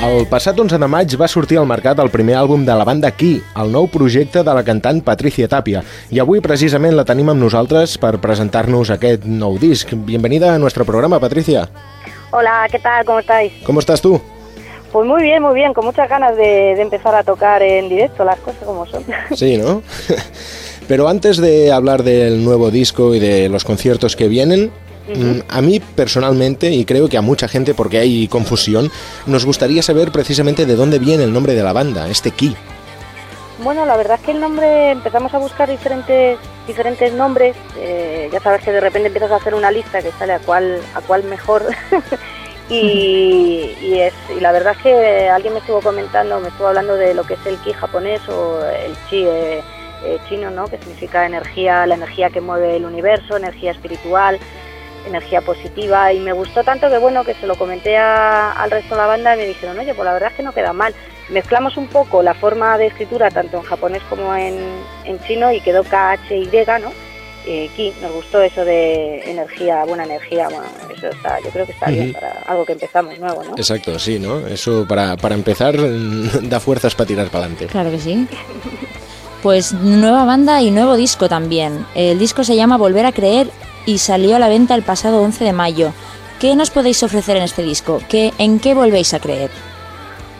El passat 11 de maig va sortir al mercat el primer àlbum de la banda Qui, el nou projecte de la cantant Patricia Tapia. I avui precisament la tenim amb nosaltres per presentar-nos aquest nou disc. Bienvenida a nuestro programa, Patricia. Hola, ¿qué tal? ¿Cómo estáis? ¿Cómo estás tú? Pues muy bien, muy bien, con muchas ganas de, de empezar a tocar en directo las cosas como son. Sí, ¿no? Pero antes de hablar del nuevo disco y de los conciertos que vienen, a mí personalmente, y creo que a mucha gente porque hay confusión, nos gustaría saber precisamente de dónde viene el nombre de la banda, este Ki. Bueno, la verdad es que el nombre, empezamos a buscar diferentes diferentes nombres, eh, ya sabes que de repente empiezas a hacer una lista que sale a cuál, a cuál mejor. y, y, es, y la verdad es que alguien me estuvo comentando, me estuvo hablando de lo que es el ki japonés o el chi eh, eh, chino, ¿no? que significa energía, la energía que mueve el universo, energía espiritual, energía positiva. Y me gustó tanto que bueno que se lo comenté a- al resto de la banda y me dijeron, oye, pues la verdad es que no queda mal. Mezclamos un poco la forma de escritura tanto en japonés como en, en chino y quedó KHY, ¿no? Eh, ki, nos gustó eso de energía, buena energía, bueno, eso está, yo creo que está bien para algo que empezamos nuevo, ¿no? Exacto, sí, ¿no? Eso para, para empezar mm, da fuerzas para tirar para adelante. Claro que sí. Pues nueva banda y nuevo disco también. El disco se llama Volver a Creer y salió a la venta el pasado 11 de mayo. ¿Qué nos podéis ofrecer en este disco? ¿Qué, ¿En qué volvéis a creer?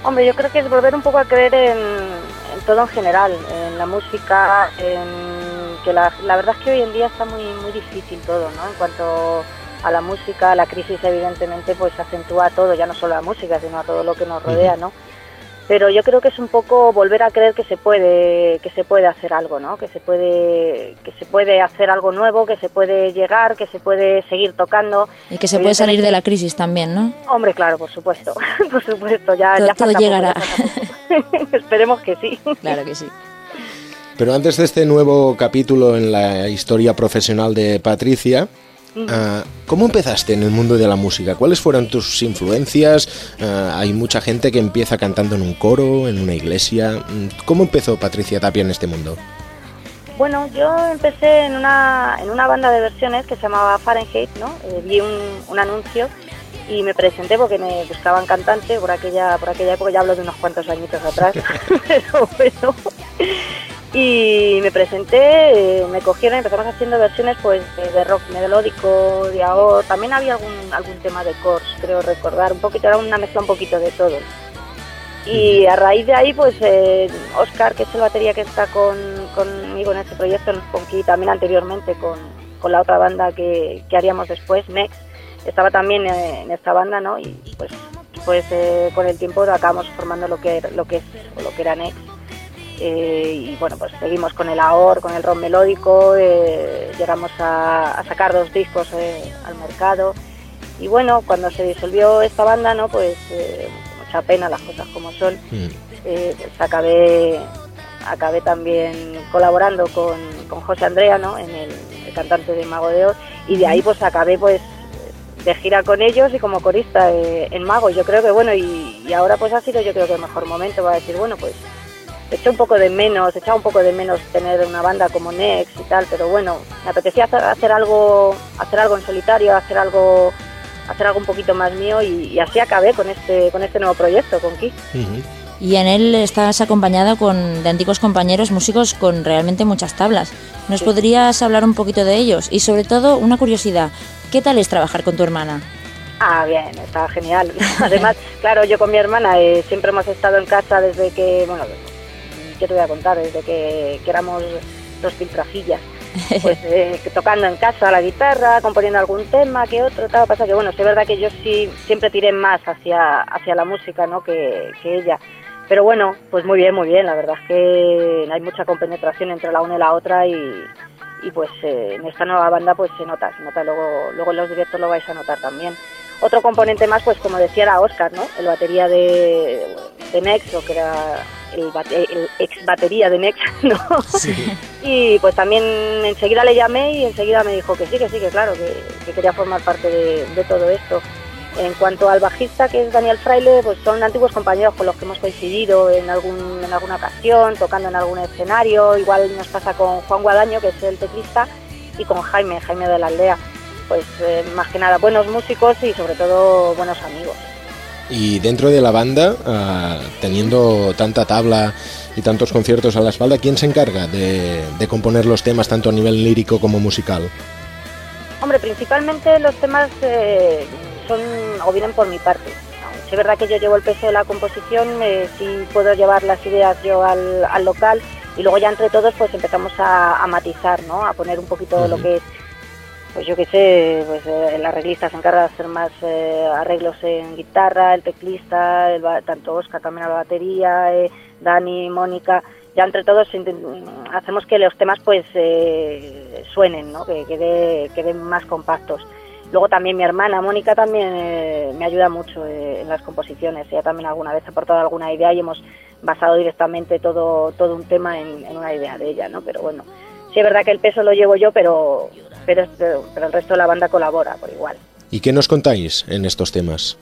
Hombre, yo creo que es volver un poco a creer en, en todo en general, en la música, en que la, la verdad es que hoy en día está muy muy difícil todo, ¿no? En cuanto a la música, la crisis evidentemente pues acentúa todo, ya no solo la música, sino a todo lo que nos rodea, ¿no? Pero yo creo que es un poco volver a creer que se puede que se puede hacer algo, ¿no? Que se puede que se puede hacer algo nuevo, que se puede llegar, que se puede seguir tocando. Y que se puede salir de la crisis también, ¿no? Hombre, claro, por supuesto, por supuesto, ya, Todo- ya todo falta poco, llegará. poco. Esperemos que sí. Claro que sí. Pero antes de este nuevo capítulo en la historia profesional de Patricia, ah, ¿cómo empezaste en el mundo de la música? ¿Cuáles fueron tus influencias? Ah, hay mucha gente que empieza cantando en un coro, en una iglesia. Mm, ¿Cómo empezó Patricia Tapia en este mundo? Bueno, yo empecé en una, en una banda de versiones que se llamaba Fahrenheit, ¿no? Eh, vi un, un anuncio y me presenté porque me buscaban cantante por aquella, por aquella época, ya hablo de unos cuantos añitos atrás, pero bueno. Y me presenté, eh, me cogieron, empezamos haciendo versiones pues de, rock melódico, de ahora, también había algún, algún tema de chords, creo recordar, un poquito, era una mezcla un poquito de todo. Y a raíz de ahí, pues eh, Oscar, que es el batería que está con, conmigo en este proyecto, con Ki también anteriormente con, con la otra banda que, que haríamos después, Next, estaba también eh, en esta banda, ¿no? Y pues, pues eh, con el tiempo acabamos formando lo que, lo que es o lo que era Next. Eh, y bueno, pues seguimos con el AOR, con el rock melódico, eh, llegamos a, a sacar dos discos eh, al mercado. Y bueno, cuando se disolvió esta banda, ¿no? Pues mucha pena las cosas como son Mm, pues acabé acabé también colaborando con, con José Andrea ¿no? en el, el cantante de Mago de Oz y de ahí pues acabé pues de gira con ellos y como corista en Mago yo creo que bueno y, y ahora pues ha sido yo creo que el mejor momento para decir bueno pues eché un poco de menos echaba un poco de menos tener una banda como Nex y tal pero bueno me apetecía hacer, hacer algo hacer algo en solitario hacer algo hacer algo un poquito más mío y, y así acabé con este con este nuevo proyecto con Ki ujú. Y en él estás acompañado con, de antiguos compañeros músicos con realmente muchas tablas. ¿Nos podrías hablar un poquito de ellos? Y sobre todo, una curiosidad, ¿qué tal es trabajar con tu hermana? Ah, bien, está genial. Además, claro, yo con mi hermana eh, siempre hemos estado en casa desde que, bueno, ¿qué te voy a contar? Desde que, que éramos dos filtrajillas. Pues eh, tocando en casa la guitarra, componiendo algún tema que otro, tal. Pasa que, bueno, es verdad que yo sí siempre tiré más hacia, hacia la música, ¿no? Que, que ella. Pero bueno, pues muy bien, muy bien. La verdad es que hay mucha compenetración entre la una y la otra y, y pues eh, en esta nueva banda pues se nota, se nota. Luego, luego en los directos lo vais a notar también. Otro componente más, pues como decía, era Oscar, ¿no? El batería de, de Nex, o que era el, bate- el ex batería de Nex, ¿no? Y pues también enseguida le llamé y enseguida me dijo que sí, que sí, que claro, que, que quería formar parte de, de todo esto. En cuanto al bajista, que es Daniel Fraile, pues son antiguos compañeros con los que hemos coincidido en, algún, en alguna ocasión, tocando en algún escenario. Igual nos pasa con Juan Guadaño, que es el teclista, y con Jaime, Jaime de la Aldea. Pues eh, más que nada buenos músicos y sobre todo buenos amigos. Y dentro de la banda, ah, teniendo tanta tabla y tantos conciertos a la espalda, ¿quién se encarga de, componer los temas tanto a nivel lírico como musical? Hombre, principalmente los temas eh, son o vienen por mi parte. Es verdad que yo llevo el peso de la composición, eh, sí puedo llevar las ideas yo al, local y luego ya entre todos pues empezamos a, matizar, ¿no? A poner un poquito de lo que es pues yo qué sé, pues eh, el arreglista se encarga de hacer más eh, arreglos en guitarra, el teclista, tanto Oscar también a la batería, eh, Dani, Mónica, ya entre todos hacemos que los temas pues eh, suenen, ¿no? que queden más compactos. Luego también mi hermana Mónica también me ayuda mucho en las composiciones, ella también alguna vez ha aportado alguna idea y hemos basado directamente todo, todo un tema en, en una idea de ella, ¿no? Pero bueno, sí es verdad que el peso lo llevo yo, pero pero, el resto de la banda colabora por igual. ¿Y qué nos contáis en estos temas?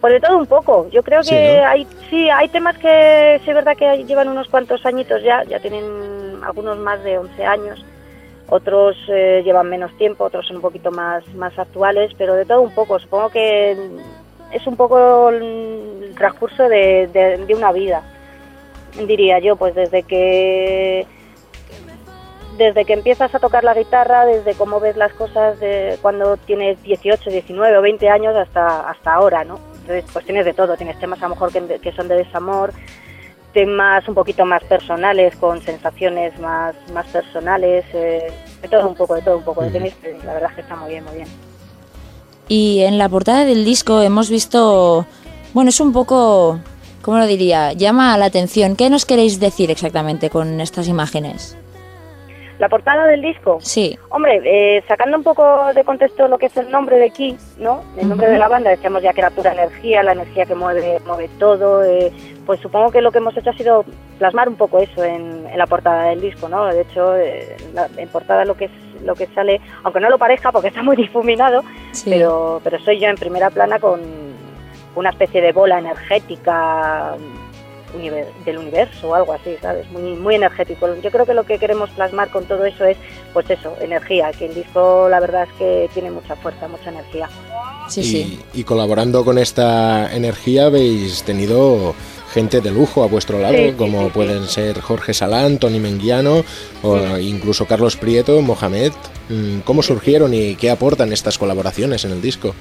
Pues de todo un poco. Yo creo que hay sí hay temas que sí es verdad que llevan unos cuantos añitos ya, ya tienen algunos más de 11 años, otros eh, llevan menos tiempo, otros son un poquito más más actuales, pero de todo un poco. Supongo que es un poco el transcurso de, de una vida, diría yo, pues desde que desde que empiezas a tocar la guitarra, desde cómo ves las cosas de cuando tienes 18, 19 o 20 años hasta, hasta ahora, ¿no? Entonces, pues tienes de todo, tienes temas a lo mejor que, son de desamor, temas un poquito más personales, con sensaciones más, más personales, eh, de todo un poco, de todo un poco. la verdad es que está muy bien, muy bien. Y en la portada del disco hemos visto, bueno, es un poco, ¿cómo lo diría? Llama la atención. ¿Qué nos queréis decir exactamente con estas imágenes? La portada del disco. Sí. Hombre, eh, sacando un poco de contexto lo que es el nombre de Key, ¿no? El nombre de la banda, decíamos ya que era pura energía, la energía que mueve, mueve todo. Eh, pues supongo que lo que hemos hecho ha sido plasmar un poco eso en, la portada del disco, ¿no? De hecho, eh, en portada lo que es lo que sale, aunque no lo parezca porque está muy difuminado, pero, pero soy yo en primera plana con una especie de bola energética del universo o algo así, ¿sabes? Muy, muy energético. Yo creo que lo que queremos plasmar con todo eso es, pues eso, energía, que el disco la verdad es que tiene mucha fuerza, mucha energía. Sí, y, sí. y colaborando con esta energía habéis tenido gente de lujo a vuestro lado, como pueden ser Jorge Salán, Tony Menguiano o incluso Carlos Prieto, Mohamed. Mm, ¿Cómo surgieron y qué aportan estas colaboraciones en el disco?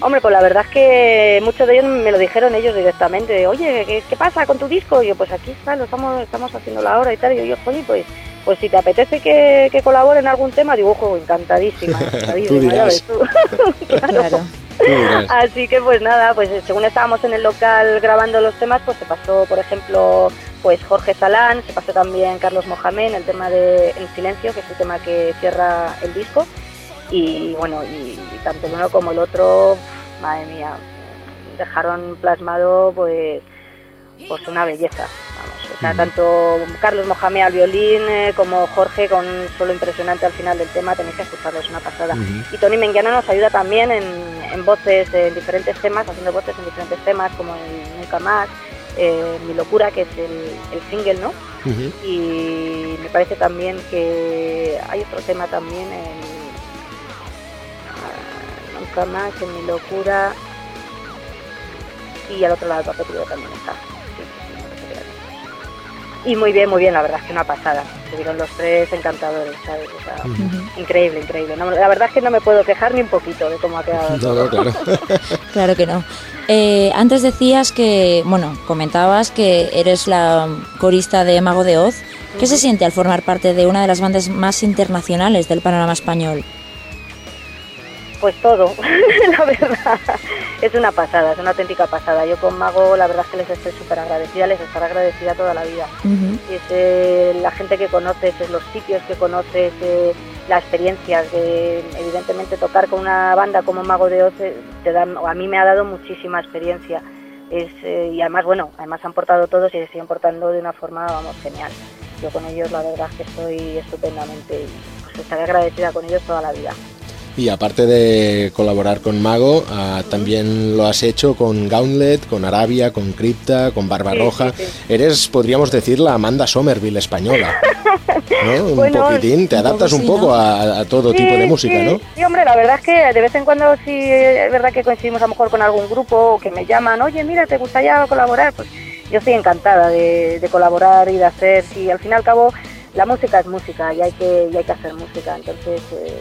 Hombre, pues la verdad es que muchos de ellos me lo dijeron ellos directamente. Oye, ¿qué, pasa con tu disco? Y yo, pues aquí está, lo estamos, estamos haciendo ahora y tal. Y yo, oye, pues, pues si te apetece que, que colabore en algún tema, digo, ojo, encantadísima. encantadísima claro. Así que pues nada, pues según estábamos en el local grabando los temas, pues se pasó, por ejemplo, pues Jorge Salán, se pasó también Carlos Mohamed, el tema de En Silencio, que es el tema que cierra el disco y bueno, y, tanto el uno como el otro, madre mía, dejaron plasmado pues, pues una belleza. Vamos. O sea, tanto Carlos Mohamed al violín eh, como Jorge con un solo impresionante al final del tema, tenéis que escucharlo, es una pasada. Y Tony Menguiano nos ayuda también en, en, voces, en diferentes temas, haciendo voces en diferentes temas, como en Nunca Más, eh, Mi Locura, que es el, el single, ¿no? Y me parece también que hay otro tema también en más, en mi locura. Y al otro lado el papel también está. y muy bien, muy bien, la verdad es que una pasada. Se vieron los tres encantadores, ¿sabes? Increíble, increíble. la verdad es que no me puedo quejar ni un poquito de cómo ha quedado. claro. claro que no. Eh, antes decías que, bueno, comentabas que eres la corista de Mago de Oz. ¿Qué se siente al formar parte de una de las bandas más internacionales del panorama español? Pues todo, la verdad. Es una pasada, es una auténtica pasada. Yo con Mago la verdad es que les estoy súper agradecida, les estaré agradecida toda la vida. Es eh, la gente que conoces, es los sitios que conoces, eh, las experiencias de evidentemente tocar con una banda como Mago de Oz eh, te a mí me ha dado muchísima experiencia. Es, y además, bueno, además han portado todos y se siguen portando de una forma, vamos, genial. Yo con ellos la verdad es que estoy estupendamente y pues estaré agradecida con ellos toda la vida. Y aparte de colaborar con Mago, ah, también lo has hecho con Gauntlet, con Arabia, con Crypta, con Barbarroja. Eres, podríamos decir, la Amanda Somerville española. ¿no? un poquitín, te adaptas un poco a, todo tipo de música, ¿no? Sí, hombre, la verdad es que de vez en cuando sí es verdad que coincidimos a lo mejor con algún grupo o que me llaman, oye, mira, ¿te gustaría colaborar? Pues yo estoy encantada de, colaborar y de hacer, si al fin y al cabo la música es música y hay que, y hay que hacer música, entonces eh,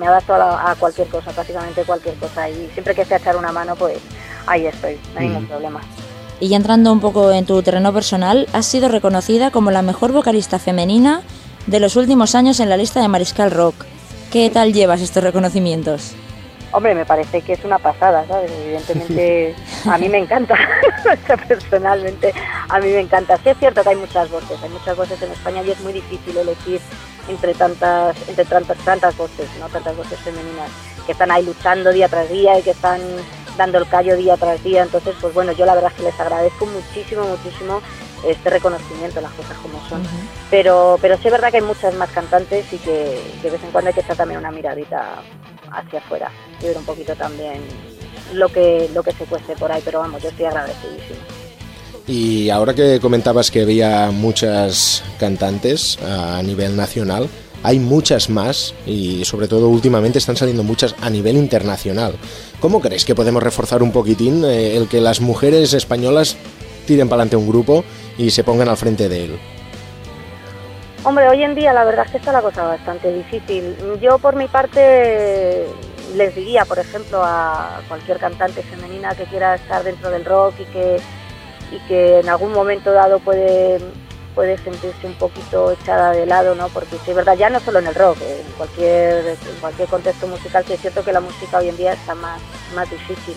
me adapto a, a, cualquier cosa, prácticamente cualquier cosa y siempre que sea echar una mano, pues ahí estoy, no hay ningún problema. Y ya entrando un poco en tu terreno personal, has sido reconocida como la mejor vocalista femenina de los últimos años en la lista de Mariscal Rock. ¿Qué tal llevas estos reconocimientos? Hombre, me parece que es una pasada, ¿sabes? Evidentemente a mí me encanta, personalmente a mí me encanta. Sí es cierto que hay muchas voces, hay muchas voces en España y es muy difícil elegir entre tantas, entre tantas, tantas voces, ¿no? Tantas voces femeninas que están ahí luchando día tras día y que están dando el callo día tras día. Entonces, pues bueno, yo la verdad es que les agradezco muchísimo, muchísimo este reconocimiento, las cosas como son. Pero pero sí es verdad que hay muchas más cantantes y que, de vez en cuando hay que echar también una miradita hacia afuera y ver un poquito también lo que, lo que se cueste por ahí. Pero vamos, yo estoy agradecidísimo. Y ahora que comentabas que había muchas cantantes a nivel nacional, hay muchas más y sobre todo últimamente están saliendo muchas a nivel internacional. ¿Cómo crees que podemos reforzar un poquitín eh, el que las mujeres españolas tiren para adelante un grupo y se pongan al frente de él? Hombre, hoy en día la verdad es que está la cosa bastante difícil. Yo por mi parte les diría, por ejemplo, a cualquier cantante femenina que quiera estar dentro del rock y que, y que en algún momento dado puede puede sentirse un poquito echada de lado, ¿no? Porque sí, es verdad, ya no solo en el rock, en cualquier, en cualquier contexto musical, sí es cierto que la música hoy en día está más, más difícil.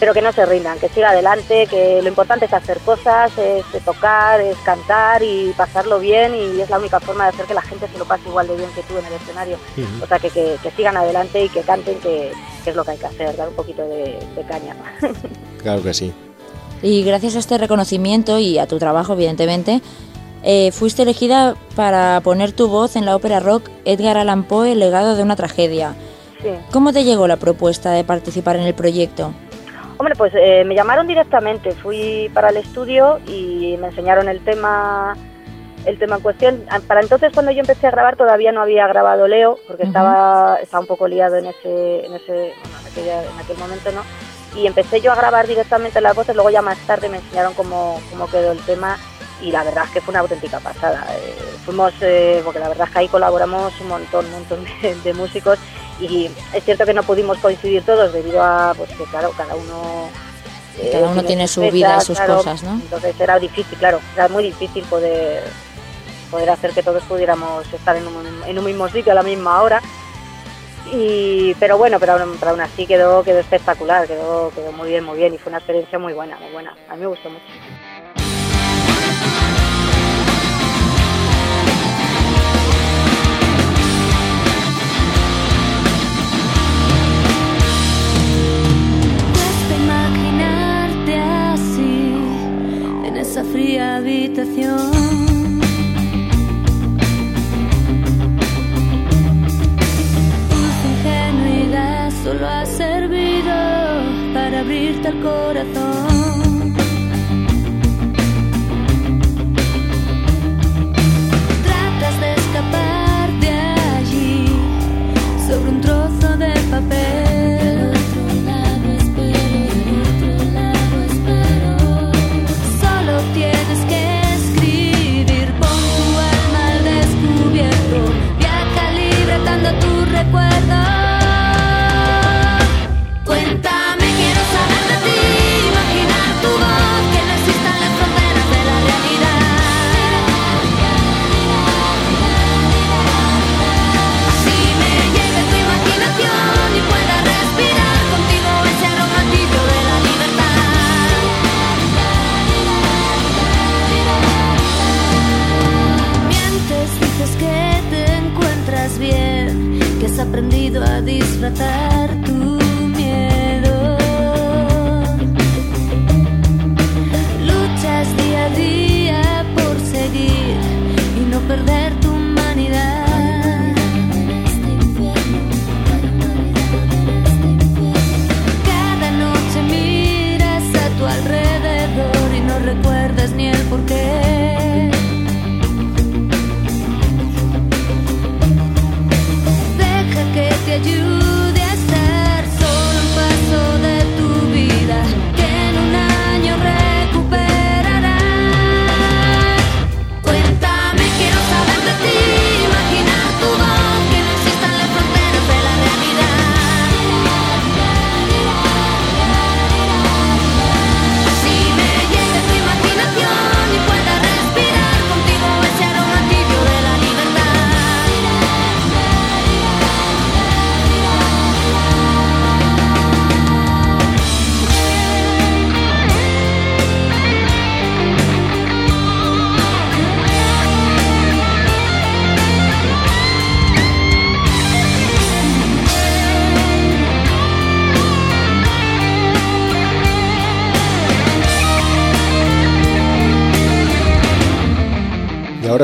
Pero que no se rindan, que siga adelante, que lo importante es hacer cosas, es, tocar, es cantar y pasarlo bien y es la única forma de hacer que la gente se lo pase igual de bien que tú en el escenario. O sea, que, que, sigan adelante y que canten, que, es lo que hay que hacer, dar un poquito de, de caña. Claro que sí. Y gracias a este reconocimiento y a tu trabajo, evidentemente, eh, fuiste elegida para poner tu voz en la ópera rock Edgar Allan Poe, El legado de una tragedia. ¿Cómo te llegó la propuesta de participar en el proyecto? Hombre, pues eh, me llamaron directamente, fui para el estudio y me enseñaron el tema el tema en cuestión. Ah, para entonces, cuando yo empecé a grabar, todavía no había grabado Leo, porque estaba, estaba un poco liado en ese, en ese en, aquel, momento, ¿no? Y empecé yo a grabar directamente las voces, luego ya más tarde me enseñaron cómo, cómo quedó el tema y la verdad es que fue una auténtica pasada. Eh, fuimos, eh, porque la verdad es que ahí colaboramos un montón, un montón de, músicos y es cierto que no pudimos coincidir todos debido a, pues que claro, cada uno... Eh, cada uno tiene su vida sus cosas, ¿no? Entonces era difícil, claro, era muy difícil poder poder hacer que todos pudiéramos estar en un, en un mismo sitio a la misma hora. Pero bueno, pero, pero aún así quedó, quedó espectacular, quedó, quedó muy bien, muy bien y fue una experiencia muy buena, muy buena. A mí me gustó mucho. habitación. Abrirte el corazón. hijratan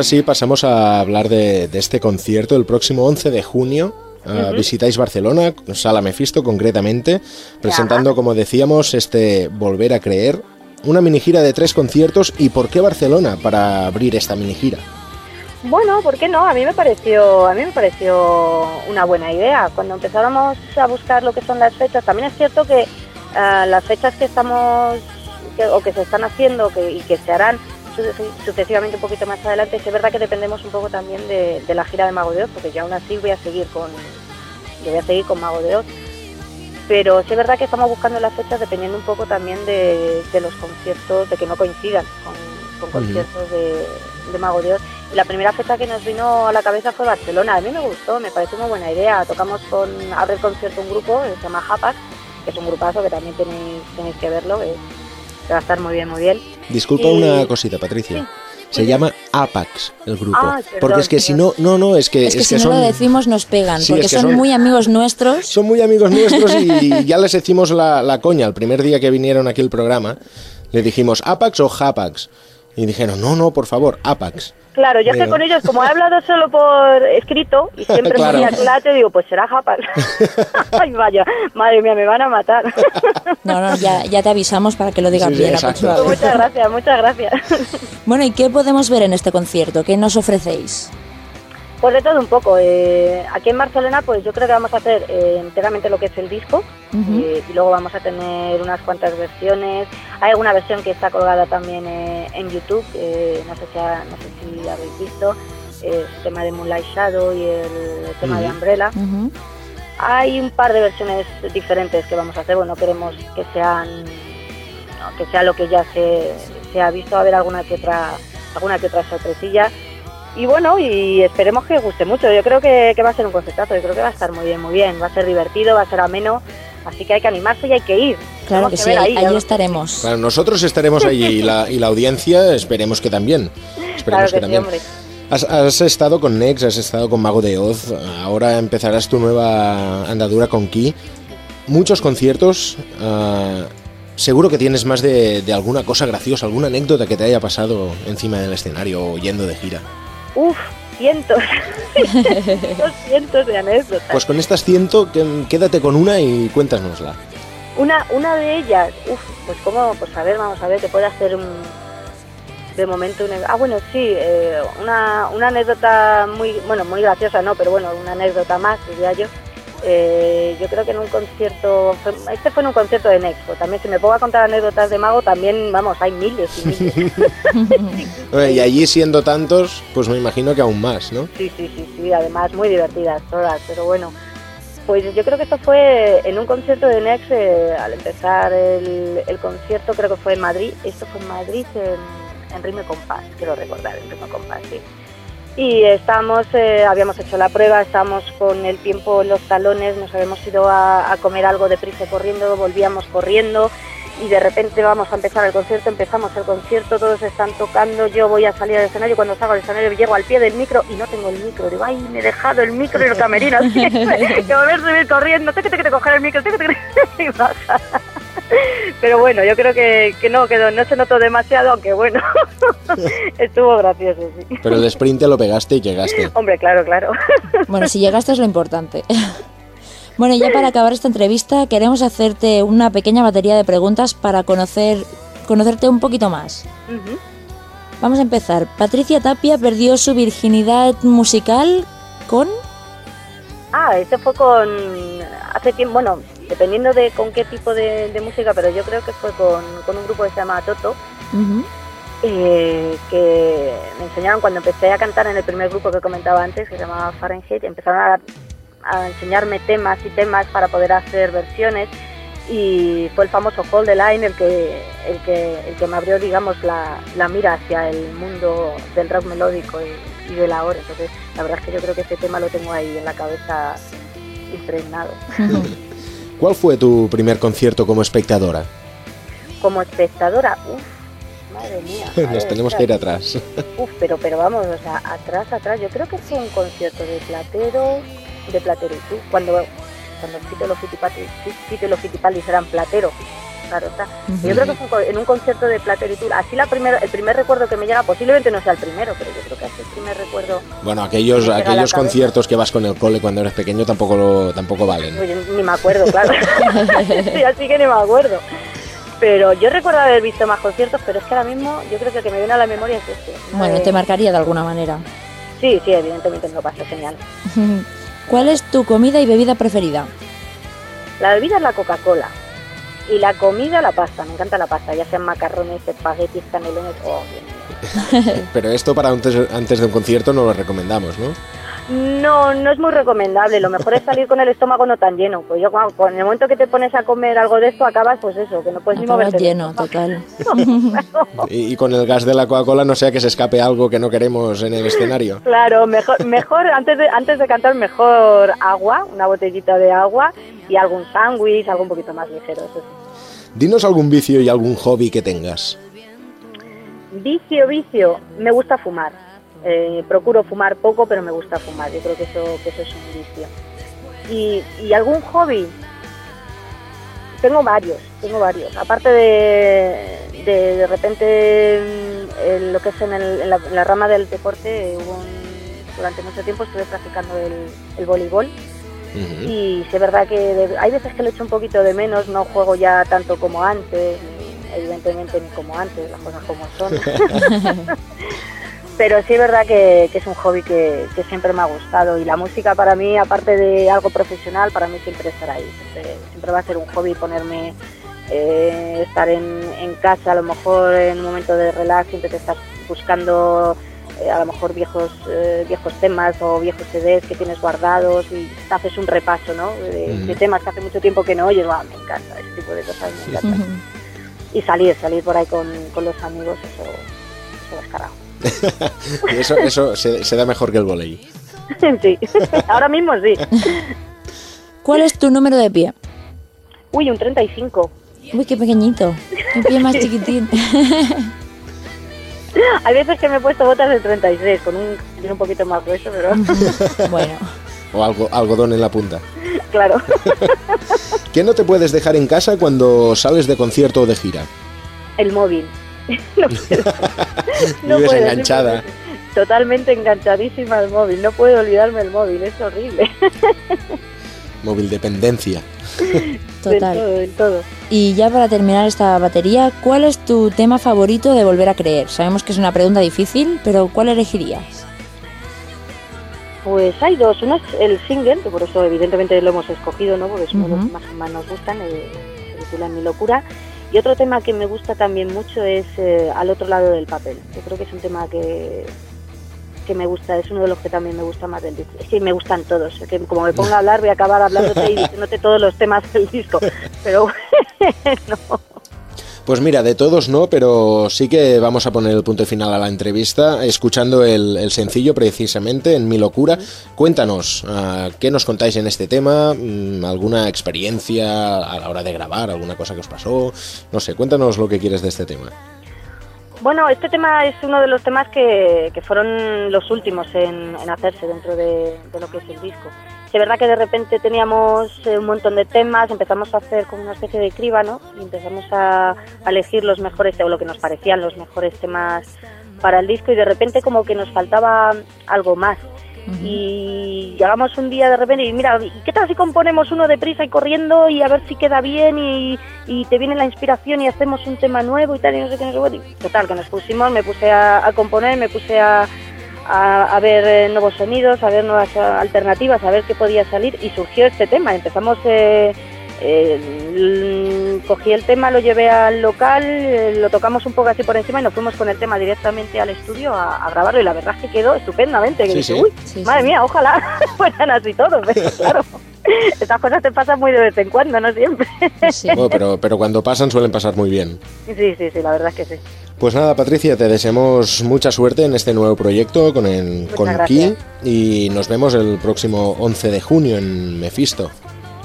ahora sí pasamos a hablar de, de este concierto el próximo 11 de junio. Uh, Visitáis Barcelona, Sala Mefisto concretamente, presentando, como decíamos, este Volver a Creer, una mini gira de tres conciertos. ¿Y por qué Barcelona para abrir esta mini gira? Bueno, ¿por qué no? A mí me pareció, a mí me pareció una buena idea. Cuando empezáramos a buscar lo que son las fechas, también es cierto que uh, las fechas que estamos que, o que se están haciendo que, y que se harán sucesivamente un poquito más adelante, es verdad que dependemos un poco también de, de, la gira de Mago de Oz, porque yo aún así voy a seguir con yo voy a seguir con Mago de Oz, pero sí es verdad que estamos buscando las fechas dependiendo un poco también de, de los conciertos, de que no coincidan con, con conciertos de, de, Mago de Oz. Y la primera fecha que nos vino a la cabeza fue Barcelona. A mí me gustó, me pareció una buena idea. Tocamos con, abre el concierto un grupo, se llama Japas, que es un grupazo que también tenéis, tenéis que verlo, que va a estar muy bien, muy bien. Disculpa y... una cosita, Patricia. Sí. Se llama Apax el grupo. Ah, perdón, porque es que si no, no, no, es que, es que, es si que no lo decimos nos pegan, sí, porque es son, son, muy amigos nuestros. Son muy amigos nuestros y ya les hicimos la, la, coña el primer día que vinieron aquí el programa. Le dijimos Apax o Japax. Y dijeron, no, no, por favor, Apax. Claro, yo sé con ellos, como he hablado solo por escrito y siempre claro. ponía clate, digo, pues será Japax. Ay, vaya, madre mía, me van a matar. no, no, ya, ya te avisamos para que lo digas sí, bien. Sí, muchas gracias, muchas gracias. Bueno, ¿y qué podemos ver en este concierto? ¿Qué nos ofrecéis? Pues de todo un poco. Eh, aquí en Barcelona, pues yo creo que vamos a hacer eh, enteramente lo que es el disco uh -huh. eh, y luego vamos a tener unas cuantas versiones. Hay alguna versión que está colgada también en YouTube, no sé si ha, no sé si habéis visto, el tema de Moonlight Shadow y el, tema uh -huh. de Umbrella. Uh -huh. Hay un par de versiones diferentes que vamos a hacer. Bueno, queremos que sean que sea lo que ya se, se ha visto. A ver alguna que otra alguna que otra sorpresilla y bueno, y esperemos que guste mucho. Yo creo que, que, va a ser un concertazo, yo creo que va a estar muy bien, muy bien. Va a ser divertido, va a ser ameno, así que hay que animarse y hay que ir. Claro que, que sí, ahí, allí estaremos. Claro, nosotros estaremos allí y la, y la audiencia esperemos que también. Esperemos claro que, que también. Sí, has, has, estado con Nex, has estado con Mago de Oz, ahora empezarás tu nueva andadura con Ki. Muchos conciertos, uh, seguro que tienes más de, de alguna cosa graciosa, alguna anécdota que te haya pasado encima del escenario o yendo de gira. Uf, cientos, cientos de anécdotas. Pues con estas ciento, quédate con una y cuéntanosla. Una, una de ellas, uf, pues cómo, pues a ver, vamos a ver, te puede hacer un, de momento una, ah bueno sí, eh, una, una anécdota muy, bueno muy graciosa no, pero bueno una anécdota más diría yo. Eh, yo creo que en un concierto, este fue en un concierto de Nexpo, también si me pongo a contar anécdotas de Mago, también, vamos, hay miles y miles. y allí siendo tantos, pues me imagino que aún más, ¿no? Sí, sí, sí, sí, además muy divertidas todas, pero bueno, pues yo creo que esto fue en un concierto de Nex, eh, al empezar el, el, concierto, creo que fue en Madrid, esto fue en Madrid, en, en Rime Compás, quiero recordar, en Rime Compás, sí y estábamos, eh, habíamos hecho la prueba, estábamos con el tiempo en los talones, nos habíamos ido a, comer algo de prisa corriendo, volvíamos corriendo y de repente vamos a empezar el concierto, empezamos el concierto, todos están tocando, yo voy a salir al escenario, cuando salgo al escenario llego al pie del micro y no tengo el micro, digo, ay, me he dejado el micro en el camerino, que volver a subir corriendo, tengo que, que coger el micro, tengo que, y baja. Pero bueno, yo creo que, que no, que no se notó demasiado, aunque bueno, estuvo gracioso, sí. Pero el sprint te lo pegaste y llegaste. Hombre, claro, claro. Bueno, si llegaste es lo importante. Bueno, ya para acabar esta entrevista queremos hacerte una pequeña batería de preguntas para conocer, conocerte un poquito más. Uh -huh. Vamos a empezar. Patricia Tapia perdió su virginidad musical con... Ah, este fue con... Hace tiempo, bueno, dependiendo de con qué tipo de, de música, pero yo creo que fue con, con un grupo que se llama Toto. Uh -huh. eh, que me enseñaron cuando empecé a cantar en el primer grupo que comentaba antes, que se llamaba Fahrenheit, empezaron a a enseñarme temas y temas para poder hacer versiones y fue el famoso Hold the Line el que, el que, el que me abrió, digamos, la, la mira hacia el mundo del rock melódico y, y de la hora. Entonces, la verdad es que yo creo que ese tema lo tengo ahí en la cabeza impregnado. ¿Cuál fue tu primer concierto como espectadora? Como espectadora, uff, madre mía. Nos tenemos que ir atrás. Uf, pero, pero vamos, o sea, atrás, atrás. Yo creo que fue un concierto de Platero, de Platero y tú, cuando, cuando Fito y los Fitipaldis eran Platero claro está. Yo creo que un co- en un concierto de Plater y Tool. Así la primer, el primer recuerdo que me llega, posiblemente no sea el primero, pero yo creo que así el primer recuerdo, Bueno, aquellos, aquellos conciertos que vas con el cole cuando eres pequeño tampoco, lo- tampoco valen. ni me acuerdo, claro. sí, así que ni me acuerdo. Pero yo recuerdo haber visto más conciertos, pero es que ahora mismo yo creo que el que me viene a la memoria es este. Bueno, Eh, te marcaría de alguna manera. Sí, sí, evidentemente me lo paso genial. ¿Cuál es tu comida y bebida preferida? La bebida es la Coca-Cola. Y la comida, la pasta. Me encanta la pasta, ya sean macarrones, espaguetis, canelones. Oh, mío. Pero esto para antes, antes de un concierto no lo recomendamos, ¿no? No, no es muy recomendable. Lo mejor es salir con el estómago no tan lleno. Pues yo, cuando, con el momento que te pones a comer algo de esto, acabas, pues eso, que no puedes ni Acabas moverte. lleno, total. Y, y con el gas de la Coca-Cola no sea que se escape algo que no queremos en el escenario. Claro, mejor, mejor antes de antes de cantar, mejor agua, una botellita de agua y algún sándwich, algo un poquito más ligero. Eso sí. Dinos algún vicio y algún hobby que tengas. Vicio, vicio, me gusta fumar. Eh, procuro fumar poco, pero me gusta fumar. Yo creo que eso, que eso es un vicio. Y, y algún hobby, tengo varios, tengo varios. Aparte de de, de repente en lo que es en, el- en la, en la rama del deporte, hubo un- durante mucho tiempo estuve practicando el, el voleibol Ujú. y sí es verdad que de- hay veces que lo echo un poquito de menos, no juego ya tanto como antes, evidentemente ni como antes, las cosas como son. Pero sí es verdad que, que es un hobby que, que siempre me ha gustado y la música para mí, aparte de algo profesional, para mí siempre estará ahí. Siempre, siempre va a ser un hobby ponerme, eh, estar en, en casa, a lo mejor en un momento de relax, siempre te estás buscando eh, a lo mejor viejos eh, viejos temas o viejos CDs que tienes guardados y te haces un repaso, ¿no? De, de temas que hace mucho tiempo que no oyes, Guau, me encanta, ese tipo de cosas me encanta. y salir, salir por ahí con, con los amigos, eso, eso es carajo. Y eso eso se, se da mejor que el volei. sí, ahora mismo sí. ¿Cuál es tu número de pie? Uy, un 35. Uy, qué pequeñito. Qué pie más chiquitín. Hay veces que me he puesto botas de 36 con un un poquito más grueso, pero bueno, O algo, algodón en la punta. claro. ¿Qué no te puedes dejar en casa cuando sales de concierto o de gira? El móvil. No puedo. No Vives puedo, enganchada. Totalmente enganchadísima al móvil. No puedo olvidarme el móvil, es horrible. Móvil dependencia. Del total. todo, del todo. Y ya para terminar esta batería, ¿cuál es tu tema favorito de volver a creer? Sabemos que es una pregunta difícil, pero ¿cuál elegirías? Pues hay dos. Uno es el single, que por eso evidentemente lo hemos escogido, ¿no? Porque es uno de los que más, más nos gustan, eh, se titula Mi locura. Y otro tema que me gusta también mucho es eh, Al otro lado del papel. Yo creo que es un tema que, que me gusta, es uno de los que también me gusta más del disco. Es que me gustan todos, que como me ponga a hablar voy a acabar hablándote y diciéndote todos los temas del disco. Pero bueno, Pues mira, de todos no, pero sí que vamos a poner el punto final a la entrevista escuchando el, sencillo precisamente en Mi Locura. Cuéntanos, ah, ¿qué nos contáis en este tema? Mm, ¿Alguna experiencia a la hora de grabar? ¿Alguna cosa que os pasó? No sé, cuéntanos lo que quieres de este tema. Bueno, este tema es uno de los temas que, que fueron los últimos en, en hacerse dentro de, de lo que es el disco. Es verdad que de repente teníamos eh, un montón de temas, empezamos a hacer como una especie de criba, ¿no? Y empezamos a, a elegir los mejores, o lo que nos parecían los mejores temas para el disco y de repente como que nos faltaba algo más. Y llegamos un día de repente y mira, ¿y ¿qué tal si componemos uno deprisa y corriendo y a ver si queda bien y, y te viene la inspiración y hacemos un tema nuevo y tal y no sé qué, no sé Total, que nos pusimos, me puse a, a componer, me puse a, a, a ver eh, nuevos sonidos, a ver nuevas eh, alternativas, a ver qué podía salir y surgió este tema. Empezamos, eh, eh, cogí el tema, lo llevé al local, eh, lo tocamos un poco así por encima y nos fuimos con el tema directamente al estudio a, a grabarlo y la verdad es que quedó estupendamente. Que dije, sí. uy, Sí, madre sí. mía, ojalá fueran así todos, pero claro. Estas cosas te pasan muy de vez en cuando, no siempre. Sí. Bueno, pero, pero cuando pasan suelen pasar muy bien. Sí, sí, sí, la verdad es que sí. Pues nada, Patricia, te deseamos mucha suerte en este nuevo proyecto con, el, Muchas con. Ki y nos vemos el próximo 11 de junio en Mephisto.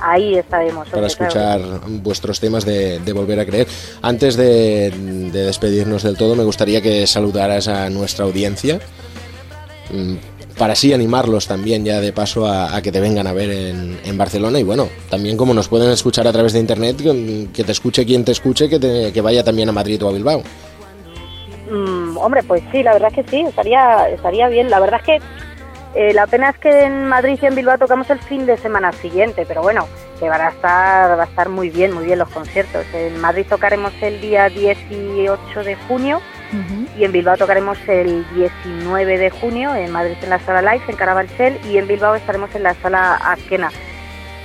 Ahí estaremos. para claro. escuchar vuestros temas de, de Volver a Creer. Antes de, de despedirnos del todo, me gustaría que saludaras a nuestra audiencia. Mm, para así animarlos también ya de paso a, que te vengan a ver en, en, Barcelona y bueno, también como nos pueden escuchar a través de internet, que, te escuche quien te escuche, que, te, que vaya también a Madrid o a Bilbao. Mm, hombre, pues sí, la verdad es que sí, estaría, estaría bien. La verdad es que eh, la pena es que en Madrid y en Bilbao tocamos el fin de semana siguiente, pero bueno, que van a estar, va a estar muy bien, muy bien los conciertos. En Madrid tocaremos el día 18 de junio y en Bilbao tocaremos el 19 de junio, en Madrid en la sala Live, en Carabanchel, y en Bilbao estaremos en la sala Azquena.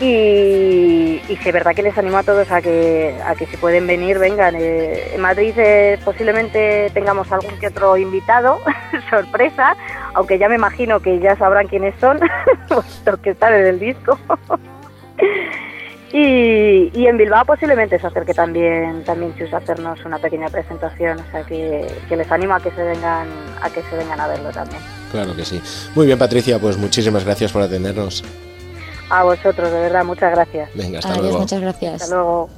Y, y es verdad que les animo a todos a que, a que si pueden venir, vengan. Eh, en Madrid eh, posiblemente tengamos algún que otro invitado, sorpresa, aunque ya me imagino que ya sabrán quiénes son, los que están en el disco. Y, y, en Bilbao posiblemente se acerque también también Chus a hacernos una pequeña presentación, o sea que, que, les animo a que se vengan a que se vengan a verlo también. Claro que sí. Muy bien Patricia, pues muchísimas gracias por atendernos. A vosotros, de verdad, muchas gracias. Venga, hasta luego. Muchas gracias. Hasta luego.